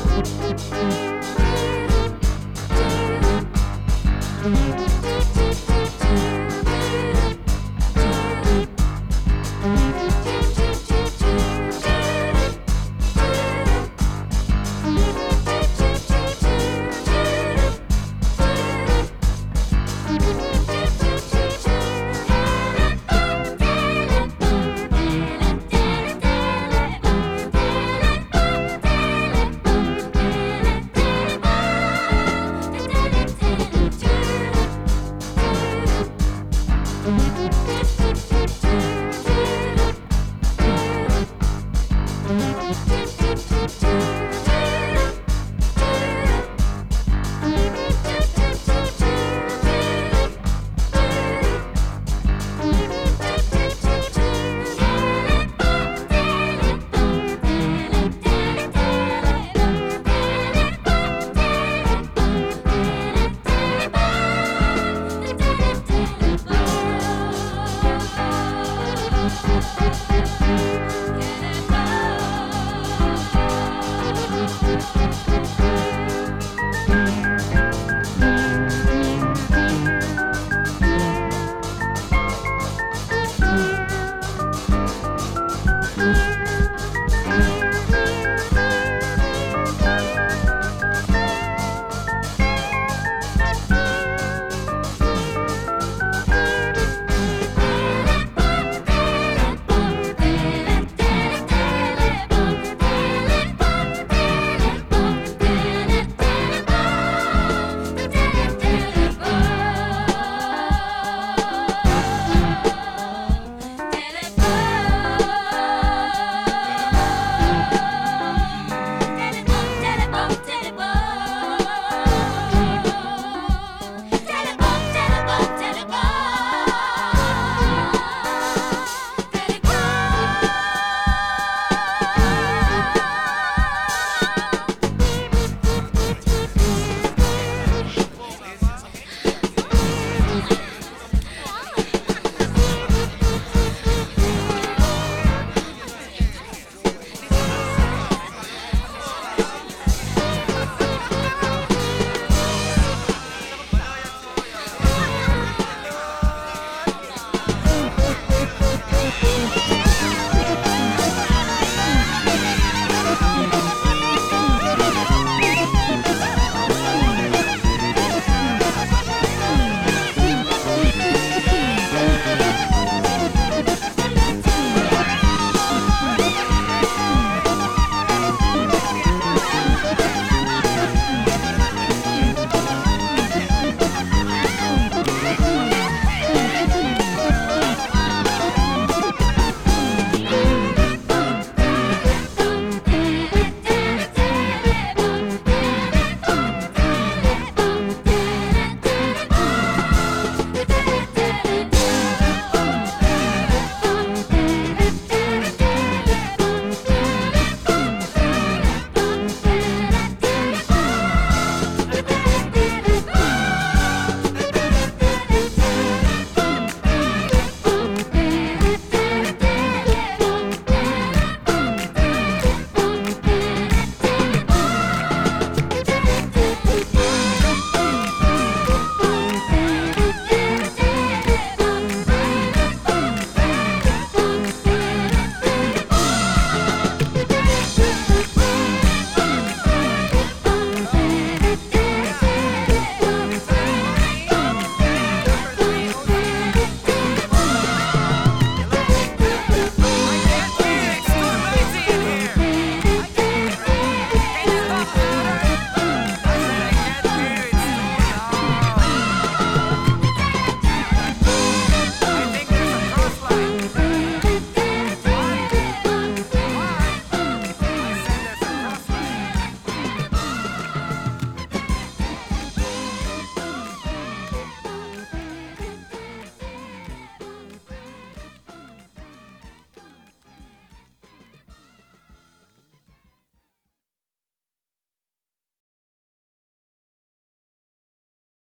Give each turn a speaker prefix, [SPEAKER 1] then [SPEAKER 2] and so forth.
[SPEAKER 1] Thank you. Thank you. Música